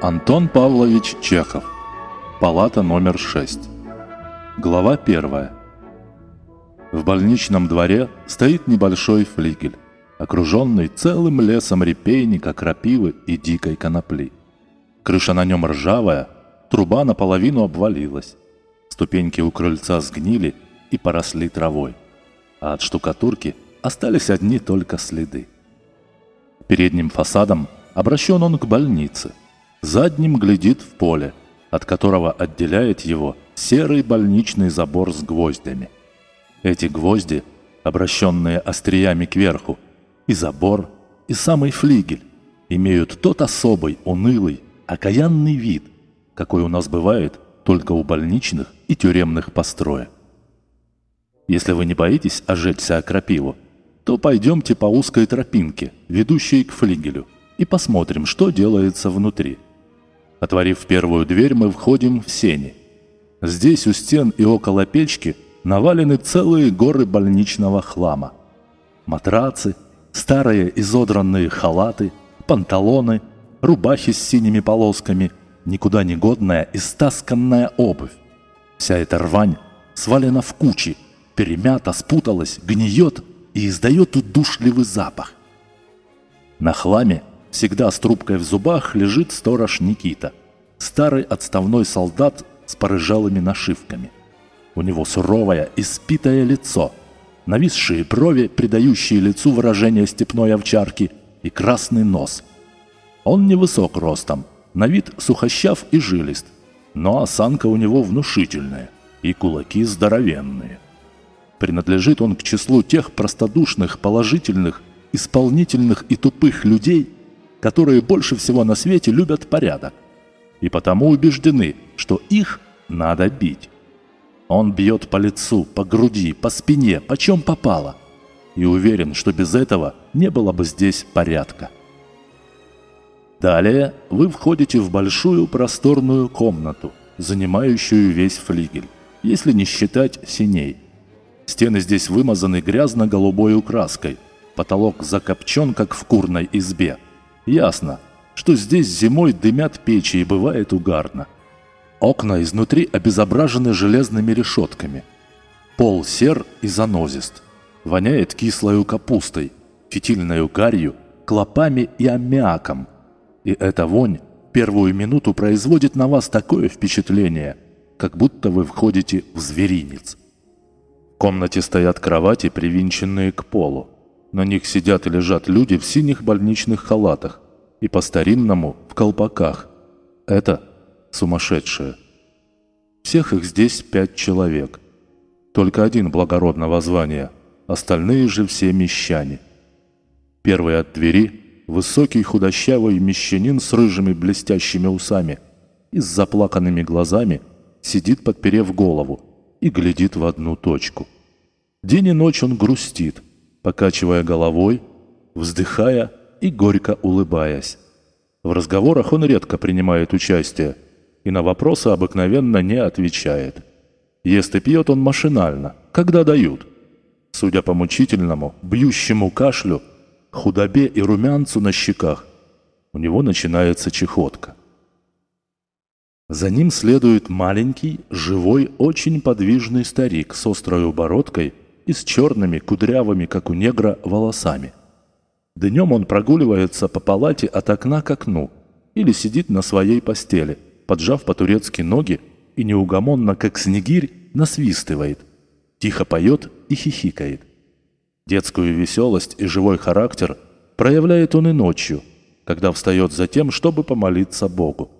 Антон Павлович Чехов. Палата номер 6. Глава 1. В больничном дворе стоит небольшой флигель, окруженный целым лесом репейника, крапивы и дикой конопли. Крыша на нем ржавая, труба наполовину обвалилась. Ступеньки у крыльца сгнили и поросли травой, а от штукатурки остались одни только следы. Передним фасадом обращен он к больнице, задним глядит в поле, от которого отделяет его серый больничный забор с гвоздями – эти гвозди, обращенные остриями кверху, и забор, и самый флигель, имеют тот особый, унылый, окаянный вид, какой у нас бывает только у больничных и тюремных построек. Если вы не боитесь ожечься о крапиву, то пойдемте по узкой тропинке, ведущей к флигелю, и посмотрим, что делается внутри. Отворив первую дверь, мы входим в сени. Здесь у стен и около печки – навалены целые горы больничного хлама. Матрацы, старые изодранные халаты, панталоны, рубахи с синими полосками, никуда не годная истасканная обувь. Вся эта рвань свалена в кучи, перемята, спуталась, гниет и издает удушливый запах. На хламе всегда с трубкой в зубах лежит сторож Никита, старый отставной солдат с порыжалыми нашивками. У него суровое, испитое лицо, нависшие брови, придающие лицу выражение степной овчарки, и красный нос. Он невысок ростом, на вид сухощав и жилист, но осанка у него внушительная, и кулаки здоровенные. Принадлежит он к числу тех простодушных, положительных, исполнительных и тупых людей, которые больше всего на свете любят порядок, и потому убеждены, что их надо бить. Он бьет по лицу, по груди, по спине, по чем попало. И уверен, что без этого не было бы здесь порядка. Далее вы входите в большую просторную комнату, занимающую весь флигель, если не считать синей. Стены здесь вымазаны грязно-голубой краской, потолок закопчен, как в курной избе. Ясно, что здесь зимой дымят печи и бывает угарно. Окна изнутри обезображены железными решетками. Пол сер и занозист. Воняет кислою капустой, фитильной гарью, клопами и аммиаком. И эта вонь первую минуту производит на вас такое впечатление, как будто вы входите в зверинец. В комнате стоят кровати, привинченные к полу. На них сидят и лежат люди в синих больничных халатах и по-старинному в колпаках. Это сумасшедшие. Всех их здесь пять человек. Только один благородного звания, остальные же все мещане. Первый от двери – высокий худощавый мещанин с рыжими блестящими усами и с заплаканными глазами сидит, подперев голову, и глядит в одну точку. День и ночь он грустит, покачивая головой, вздыхая и горько улыбаясь. В разговорах он редко принимает участие – и на вопросы обыкновенно не отвечает. Ест и пьет он машинально, когда дают. Судя по мучительному, бьющему кашлю, худобе и румянцу на щеках, у него начинается чехотка. За ним следует маленький, живой, очень подвижный старик с острой бородкой и с черными, кудрявыми, как у негра, волосами. Днем он прогуливается по палате от окна к окну или сидит на своей постели – поджав по-турецки ноги и неугомонно, как снегирь, насвистывает, тихо поет и хихикает. Детскую веселость и живой характер проявляет он и ночью, когда встает за тем, чтобы помолиться Богу.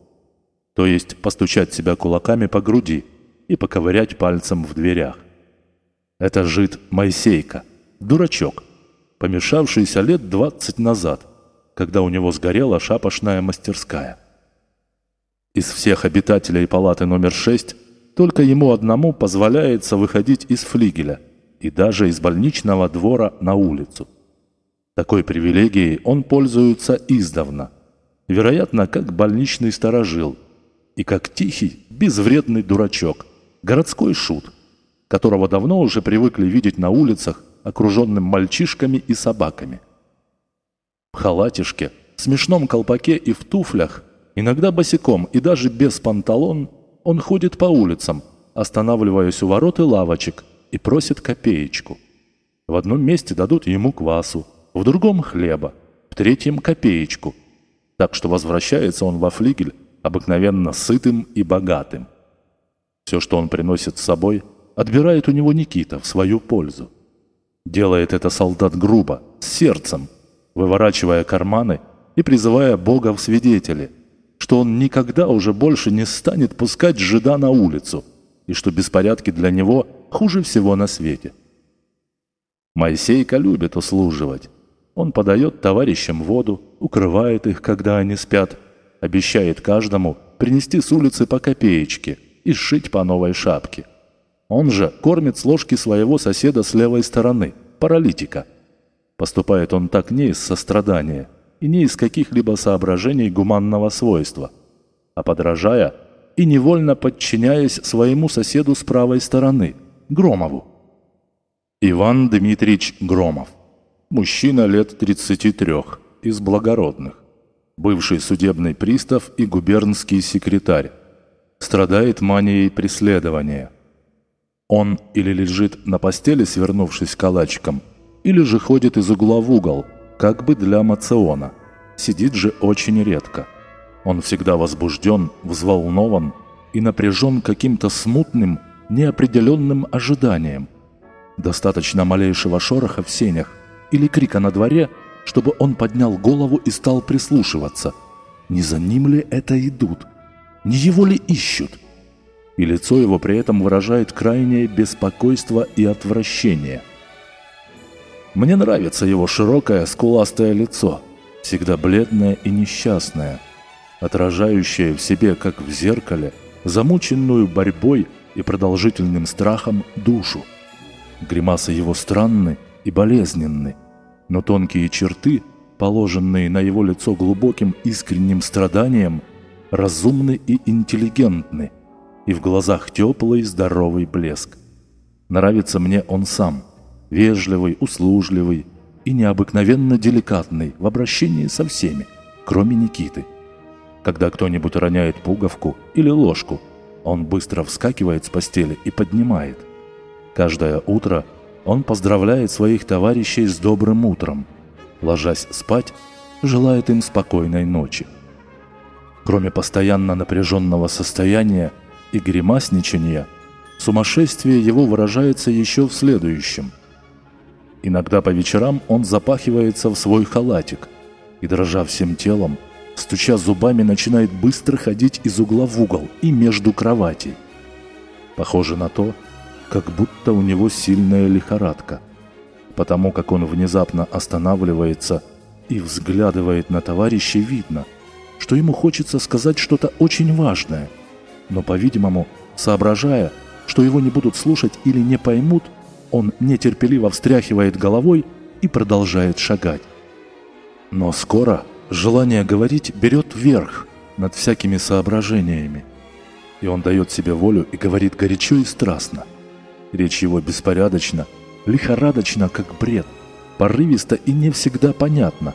То есть постучать себя кулаками по груди и поковырять пальцем в дверях. Это жид Моисейка, дурачок, помешавшийся лет двадцать назад, когда у него сгорела шапошная мастерская. Из всех обитателей палаты номер 6 только ему одному позволяется выходить из флигеля и даже из больничного двора на улицу. Такой привилегией он пользуется издавна, вероятно, как больничный сторожил и как тихий, безвредный дурачок, городской шут, которого давно уже привыкли видеть на улицах, окруженным мальчишками и собаками. В халатишке, смешном колпаке и в туфлях Иногда босиком и даже без панталон он ходит по улицам, останавливаясь у ворот и лавочек, и просит копеечку. В одном месте дадут ему квасу, в другом – хлеба, в третьем – копеечку. Так что возвращается он во флигель обыкновенно сытым и богатым. Все, что он приносит с собой, отбирает у него Никита в свою пользу. Делает это солдат грубо, с сердцем, выворачивая карманы и призывая Бога в свидетели – что он никогда уже больше не станет пускать жида на улицу, и что беспорядки для него хуже всего на свете. Моисейка любит услуживать. Он подает товарищам воду, укрывает их, когда они спят, обещает каждому принести с улицы по копеечке и сшить по новой шапке. Он же кормит с ложки своего соседа с левой стороны, паралитика. Поступает он так не из сострадания – и не из каких-либо соображений гуманного свойства, а подражая и невольно подчиняясь своему соседу с правой стороны, Громову. Иван Дмитриевич Громов. Мужчина лет 33, из благородных. Бывший судебный пристав и губернский секретарь. Страдает манией преследования. Он или лежит на постели, свернувшись калачиком, или же ходит из угла в угол – как бы для мациона. Сидит же очень редко. Он всегда возбужден, взволнован и напряжен каким-то смутным, неопределенным ожиданием. Достаточно малейшего шороха в сенях или крика на дворе, чтобы он поднял голову и стал прислушиваться. Не за ним ли это идут? Не его ли ищут? И лицо его при этом выражает крайнее беспокойство и отвращение – мне нравится его широкое, скуластое лицо, всегда бледное и несчастное, отражающее в себе, как в зеркале, замученную борьбой и продолжительным страхом душу. Гримасы его странны и болезненны, но тонкие черты, положенные на его лицо глубоким искренним страданием, разумны и интеллигентны, и в глазах теплый здоровый блеск. Нравится мне он сам – вежливый, услужливый и необыкновенно деликатный в обращении со всеми, кроме Никиты. Когда кто-нибудь роняет пуговку или ложку, он быстро вскакивает с постели и поднимает. Каждое утро он поздравляет своих товарищей с добрым утром. Ложась спать, желает им спокойной ночи. Кроме постоянно напряженного состояния и гримасничания, сумасшествие его выражается еще в следующем. Иногда по вечерам он запахивается в свой халатик и, дрожа всем телом, стуча зубами, начинает быстро ходить из угла в угол и между кроватей. Похоже на то, как будто у него сильная лихорадка, потому как он внезапно останавливается и взглядывает на товарища, видно, что ему хочется сказать что-то очень важное, но, по-видимому, соображая, что его не будут слушать или не поймут – он нетерпеливо встряхивает головой и продолжает шагать. Но скоро желание говорить берет верх над всякими соображениями. И он дает себе волю и говорит горячо и страстно. Речь его беспорядочна, лихорадочна, как бред, порывисто и не всегда понятно.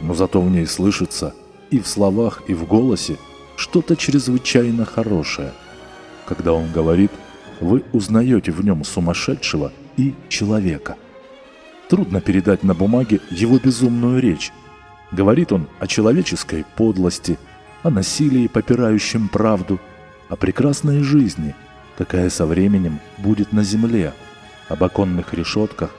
Но зато в ней слышится и в словах, и в голосе что-то чрезвычайно хорошее. Когда он говорит, вы узнаете в нем сумасшедшего и человека. Трудно передать на бумаге его безумную речь. Говорит он о человеческой подлости, о насилии, попирающем правду, о прекрасной жизни, какая со временем будет на земле, об оконных решетках,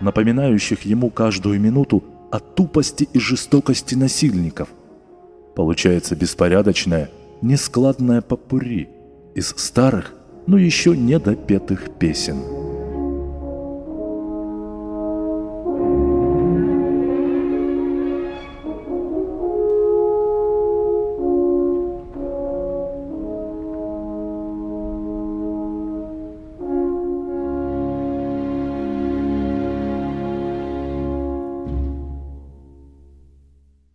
напоминающих ему каждую минуту о тупости и жестокости насильников. Получается беспорядочное, нескладное попури из старых, но еще недопетых песен.